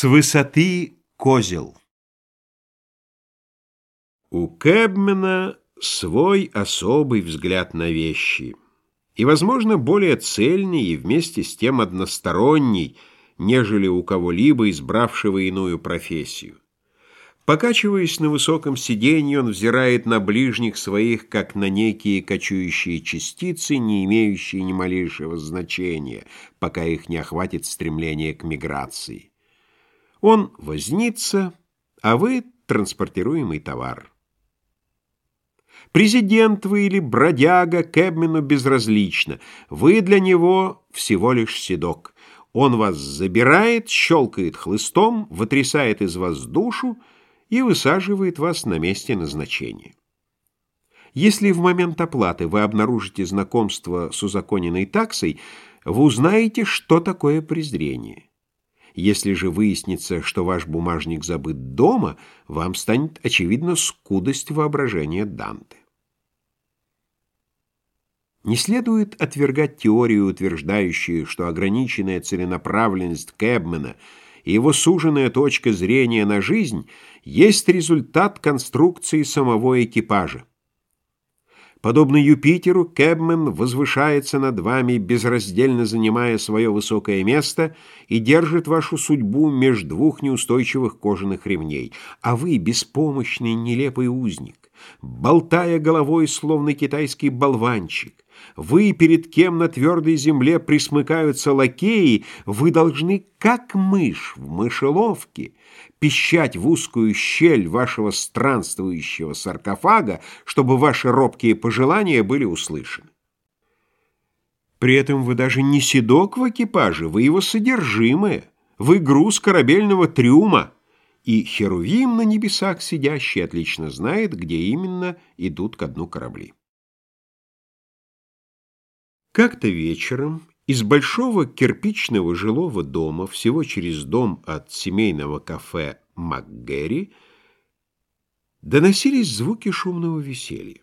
С высоты козел У Кэбмена свой особый взгляд на вещи, и, возможно, более цельный и вместе с тем односторонний, нежели у кого-либо, избравшего иную профессию. Покачиваясь на высоком сиденье, он взирает на ближних своих, как на некие кочующие частицы, не имеющие ни малейшего значения, пока их не охватит стремление к миграции. Он вознится, а вы — транспортируемый товар. Президент вы или бродяга Кэбмену безразлично. Вы для него всего лишь седок. Он вас забирает, щелкает хлыстом, вытрясает из вас душу и высаживает вас на месте назначения. Если в момент оплаты вы обнаружите знакомство с узаконенной таксой, вы узнаете, что такое презрение. Если же выяснится, что ваш бумажник забыт дома, вам станет очевидна скудость воображения Данте. Не следует отвергать теорию, утверждающую, что ограниченная целенаправленность Кэбмена и его суженная точка зрения на жизнь есть результат конструкции самого экипажа. Подобно Юпитеру, Кэбмен возвышается над вами, безраздельно занимая свое высокое место и держит вашу судьбу между двух неустойчивых кожаных ремней, а вы — беспомощный нелепый узник, болтая головой, словно китайский болванчик. Вы, перед кем на твердой земле присмыкаются лакеи, вы должны, как мышь в мышеловке, пищать в узкую щель вашего странствующего саркофага, чтобы ваши робкие пожелания были услышаны. При этом вы даже не седок в экипаже, вы его содержимое, вы груз корабельного трюма, и Херувим на небесах сидящий отлично знает, где именно идут ко дну корабли. Как-то вечером из большого кирпичного жилого дома, всего через дом от семейного кафе МакГерри, доносились звуки шумного веселья.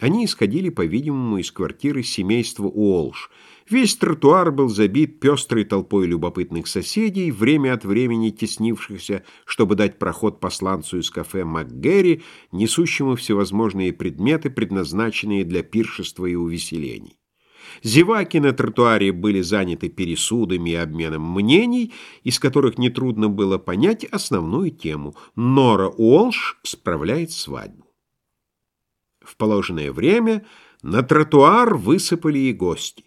Они исходили, по-видимому, из квартиры семейства Уолш. Весь тротуар был забит пестрой толпой любопытных соседей, время от времени теснившихся, чтобы дать проход посланцу из кафе МакГерри, несущему всевозможные предметы, предназначенные для пиршества и увеселений. Зеваки на тротуаре были заняты пересудами и обменом мнений, из которых нетрудно было понять основную тему. Нора Уолш справляет свадьбу. В положенное время на тротуар высыпали и гости.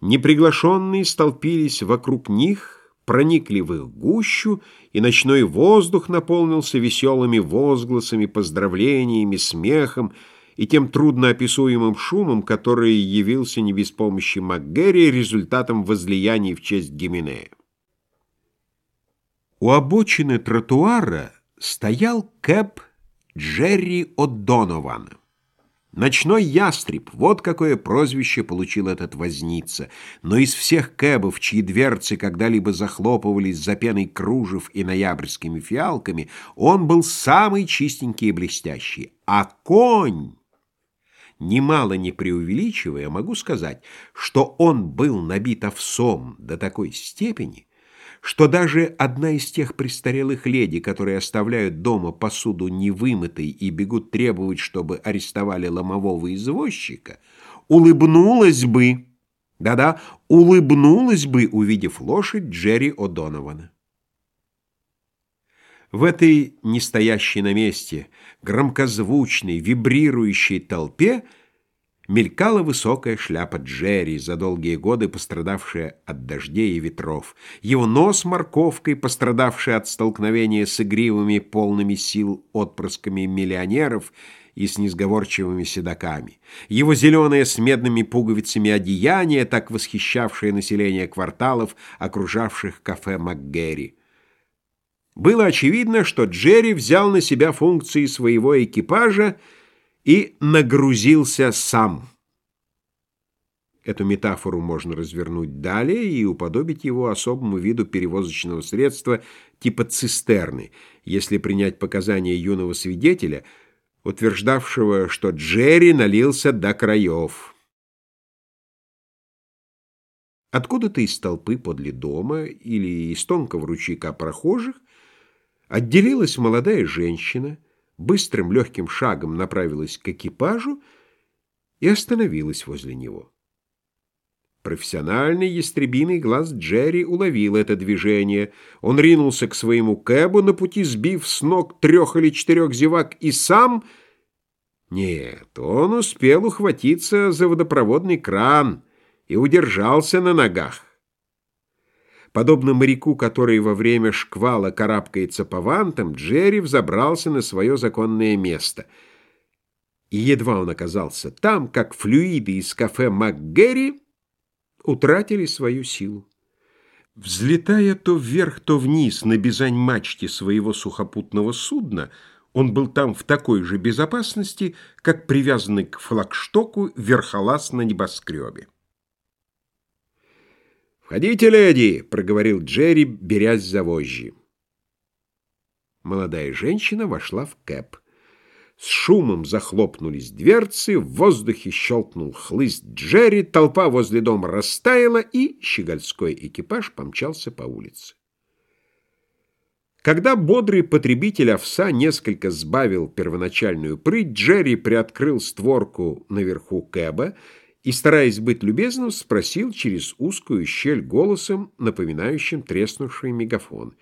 Неприглашенные столпились вокруг них, проникли в их гущу, и ночной воздух наполнился веселыми возгласами, поздравлениями, смехом, и тем трудноописуемым шумом, который явился не без помощи МакГерри результатом возлияний в честь Гименея. У обочины тротуара стоял кэп Джерри О'Донована. Ночной ястреб, вот какое прозвище получил этот возница. Но из всех кэбов, чьи дверцы когда-либо захлопывались за пеной кружев и ноябрьскими фиалками, он был самый чистенький и блестящий. А конь немало не преувеличивая, могу сказать, что он был набит овсом до такой степени, что даже одна из тех престарелых леди, которые оставляют дома посуду невымытой и бегут требовать, чтобы арестовали ломового извозчика, улыбнулась бы, да-да, улыбнулась бы, увидев лошадь Джерри О'Донована. В этой нестоящей на месте, громкозвучной, вибрирующей толпе мелькала высокая шляпа Джерри, за долгие годы пострадавшая от дождей и ветров, его нос морковкой, пострадавший от столкновения с игривыми, полными сил отпрысками миллионеров и с несговорчивыми седаками, его зеленое с медными пуговицами одеяние, так восхищавшее население кварталов, окружавших кафе МакГерри. Было очевидно, что Джерри взял на себя функции своего экипажа и нагрузился сам. Эту метафору можно развернуть далее и уподобить его особому виду перевозочного средства типа цистерны, если принять показания юного свидетеля, утверждавшего, что Джерри налился до краев. Откуда-то из толпы подле дома или из тонкого ручейка прохожих отделилась молодая женщина, быстрым легким шагом направилась к экипажу и остановилась возле него. Профессиональный ястребиный глаз Джерри уловил это движение. Он ринулся к своему кэбу, на пути сбив с ног трех или четырех зевак, и сам... Нет, он успел ухватиться за водопроводный кран и удержался на ногах. Подобно моряку, который во время шквала карабкается по вантам, Джерри взобрался на свое законное место. И едва он оказался там, как флюиды из кафе МакГерри утратили свою силу. Взлетая то вверх, то вниз на бизань-мачте своего сухопутного судна, он был там в такой же безопасности, как привязанный к флагштоку верхолаз на небоскребе. «Входите, леди!» — проговорил Джерри, берясь за вожжи. Молодая женщина вошла в кэп. С шумом захлопнулись дверцы, в воздухе щелкнул хлыст Джерри, толпа возле дома растаяла, и щегольской экипаж помчался по улице. Когда бодрый потребитель овса несколько сбавил первоначальную прыть, Джерри приоткрыл створку наверху кэба и, стараясь быть любезным, спросил через узкую щель голосом, напоминающим треснувший мегафон.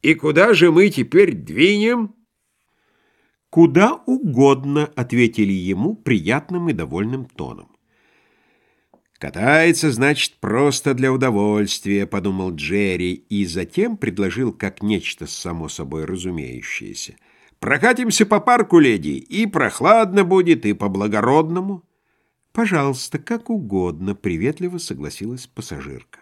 «И куда же мы теперь двинем?» «Куда угодно», — ответили ему приятным и довольным тоном. «Катается, значит, просто для удовольствия», — подумал Джерри, и затем предложил как нечто само собой разумеющееся. «Прокатимся по парку, леди, и прохладно будет, и по-благородному». «Пожалуйста, как угодно», — приветливо согласилась пассажирка.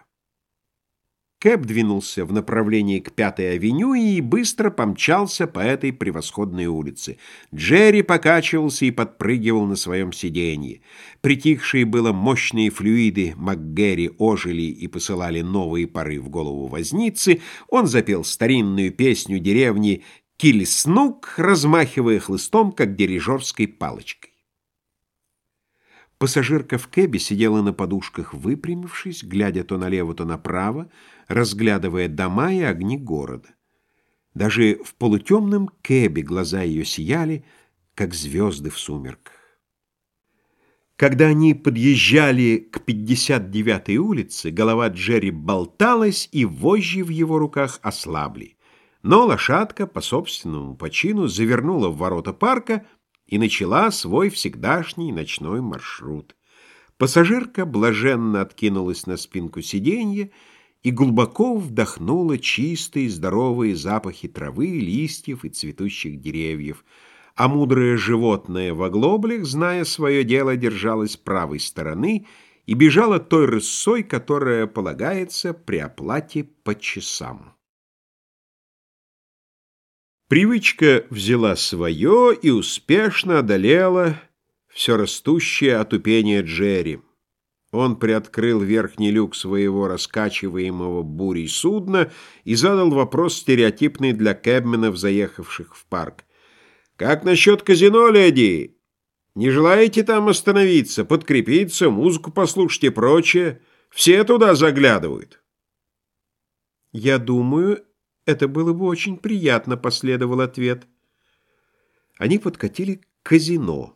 Кэп двинулся в направлении к Пятой авеню и быстро помчался по этой превосходной улице. Джерри покачивался и подпрыгивал на своем сиденье. Притихшие было мощные флюиды МакГерри ожили и посылали новые пары в голову возницы. Он запел старинную песню деревни «Кильснук», размахивая хлыстом, как дирижерской палочкой. Пассажирка в кэбе сидела на подушках, выпрямившись, глядя то налево, то направо, разглядывая дома и огни города. Даже в полутемном кэбе глаза ее сияли, как звезды в сумерках. Когда они подъезжали к 59-й улице, голова Джерри болталась, и вожжи в его руках ослабли. Но лошадка по собственному почину завернула в ворота парка — и начала свой всегдашний ночной маршрут. Пассажирка блаженно откинулась на спинку сиденья и глубоко вдохнула чистые здоровые запахи травы, листьев и цветущих деревьев, а мудрое животное в оглоблях, зная свое дело, держалось правой стороны и бежало той рысой, которая полагается при оплате по часам. Привычка взяла свое и успешно одолела все растущее отупение Джерри. Он приоткрыл верхний люк своего раскачиваемого бурей судна и задал вопрос стереотипный для кэбменов, заехавших в парк. «Как насчет казино, леди? Не желаете там остановиться, подкрепиться, музыку послушать и прочее? Все туда заглядывают». «Я думаю, это было бы очень приятно, последовал ответ. Они подкатили к казино.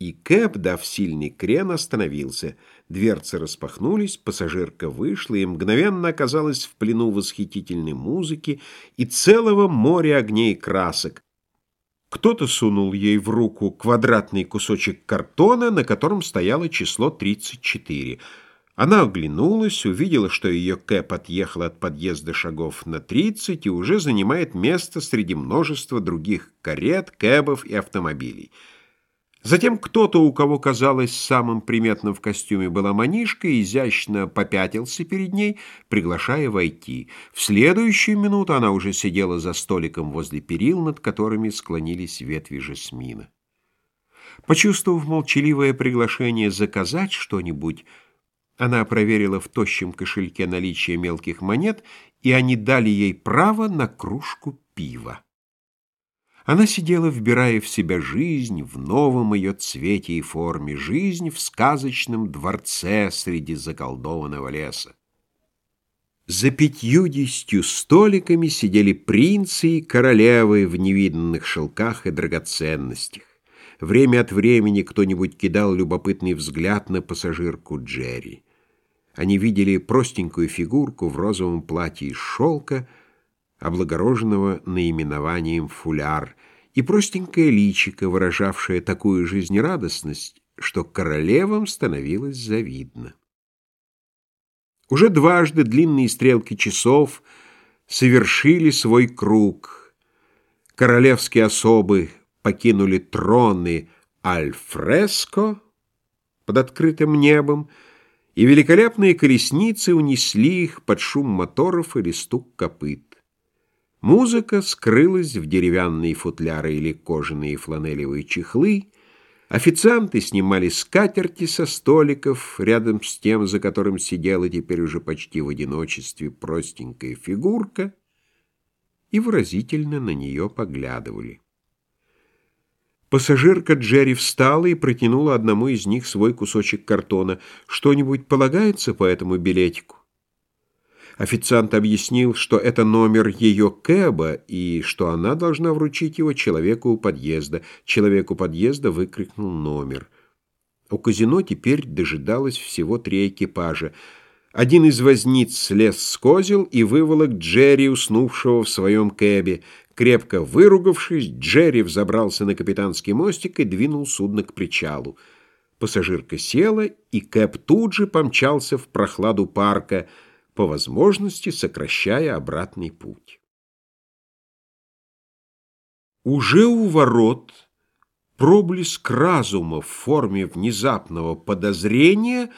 И Кэп, дав сильный крен, остановился. Дверцы распахнулись, пассажирка вышла и мгновенно оказалась в плену восхитительной музыки и целого моря огней и красок. Кто-то сунул ей в руку квадратный кусочек картона, на котором стояло число 34. Она оглянулась, увидела, что ее кэп отъехал от подъезда шагов на 30 и уже занимает место среди множества других карет, кэбов и автомобилей. Затем кто-то, у кого казалось самым приметным в костюме была манишка, изящно попятился перед ней, приглашая войти. В следующую минуту она уже сидела за столиком возле перил, над которыми склонились ветви жасмина. Почувствовав молчаливое приглашение заказать что-нибудь, она проверила в тощем кошельке наличие мелких монет, и они дали ей право на кружку пива. Она сидела, вбирая в себя жизнь в новом ее цвете и форме, жизнь в сказочном дворце среди заколдованного леса. За пятьюдесятью столиками сидели принцы и королевы в невиданных шелках и драгоценностях. Время от времени кто-нибудь кидал любопытный взгляд на пассажирку Джерри. Они видели простенькую фигурку в розовом платье из шелка, облагороженного наименованием «фуляр», и простенькое личико, выражавшее такую жизнерадостность, что королевам становилось завидно. Уже дважды длинные стрелки часов совершили свой круг. Королевские особы покинули троны Альфреско под открытым небом, и великолепные колесницы унесли их под шум моторов или стук копыт. Музыка скрылась в деревянные футляры или кожаные фланелевые чехлы, официанты снимали скатерти со столиков рядом с тем, за которым сидела теперь уже почти в одиночестве простенькая фигурка, и выразительно на нее поглядывали. Пассажирка Джерри встала и протянула одному из них свой кусочек картона. «Что-нибудь полагается по этому билетику?» Официант объяснил, что это номер ее кэба и что она должна вручить его человеку у подъезда. Человек у подъезда выкрикнул номер. У казино теперь дожидалось всего три экипажа. Один из возниц слез с козел и выволок Джерри, уснувшего в своем кэбе. Крепко выругавшись, Джерри взобрался на капитанский мостик и двинул судно к причалу. Пассажирка села, и кэб тут же помчался в прохладу парка — по возможности сокращая обратный путь. Уже у ворот проблеск разума в форме внезапного подозрения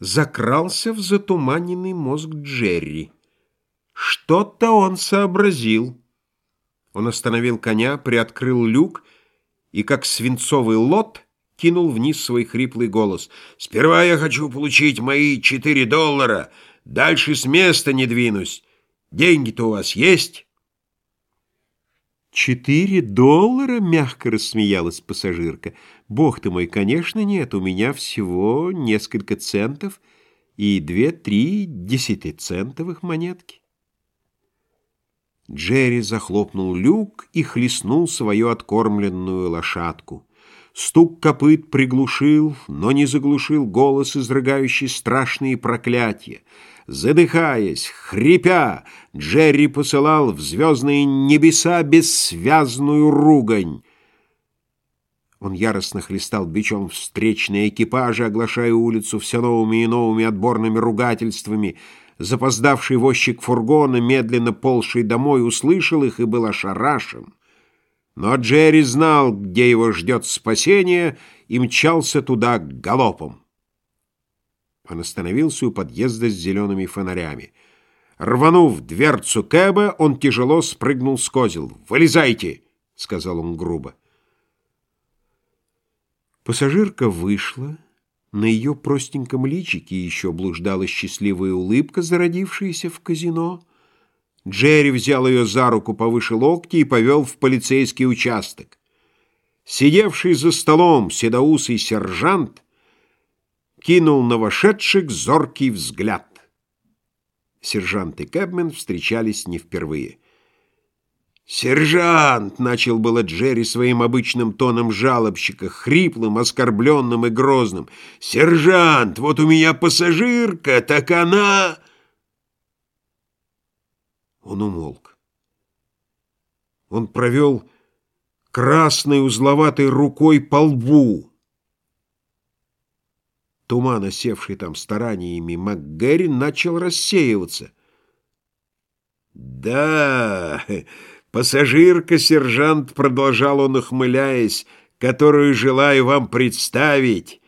закрался в затуманенный мозг Джерри. Что-то он сообразил. Он остановил коня, приоткрыл люк и, как свинцовый лот, кинул вниз свой хриплый голос. «Сперва я хочу получить мои четыре доллара!» Дальше с места не двинусь. Деньги-то у вас есть?» «Четыре доллара?» — мягко рассмеялась пассажирка. «Бог ты мой, конечно, нет. У меня всего несколько центов и две-три десятицентовых монетки». Джерри захлопнул люк и хлестнул свою откормленную лошадку. Стук копыт приглушил, но не заглушил голос, изрыгающий страшные проклятия. Задыхаясь, хрипя, Джерри посылал в звездные небеса бессвязную ругань. Он яростно хлестал бичом встречные экипажи, оглашая улицу все новыми и новыми отборными ругательствами. Запоздавший возчик фургона, медленно ползший домой, услышал их и был ошарашен. Но Джерри знал, где его ждет спасение, и мчался туда галопом. Он остановился у подъезда с зелеными фонарями. Рванув дверцу Кэба, он тяжело спрыгнул с козел. «Вылезайте!» — сказал он грубо. Пассажирка вышла. На ее простеньком личике еще блуждала счастливая улыбка, зародившаяся в казино. Джерри взял ее за руку повыше локти и повел в полицейский участок. Сидевший за столом седоусый сержант кинул на вошедших зоркий взгляд. Сержант и Кэбмен встречались не впервые. «Сержант!» — начал было Джерри своим обычным тоном жалобщика, хриплым, оскорбленным и грозным. «Сержант, вот у меня пассажирка, так она...» Он умолк. Он провел красной узловатой рукой по лбу. Туман, осевший там стараниями МакГерри, начал рассеиваться. «Да, пассажирка-сержант», — продолжал он, ухмыляясь, «которую желаю вам представить,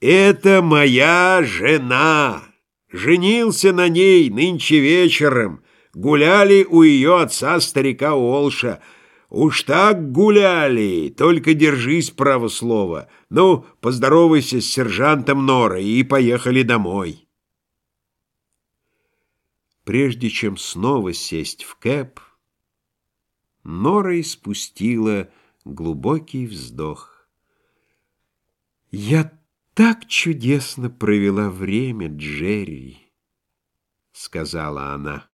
это моя жена. Женился на ней нынче вечером, гуляли у ее отца старика Олша». Уж так гуляли, только держись, право слова. Ну, поздоровайся с сержантом Норой и поехали домой. Прежде чем снова сесть в кэп, Нора испустила глубокий вздох. «Я так чудесно провела время, Джерри!» — сказала она.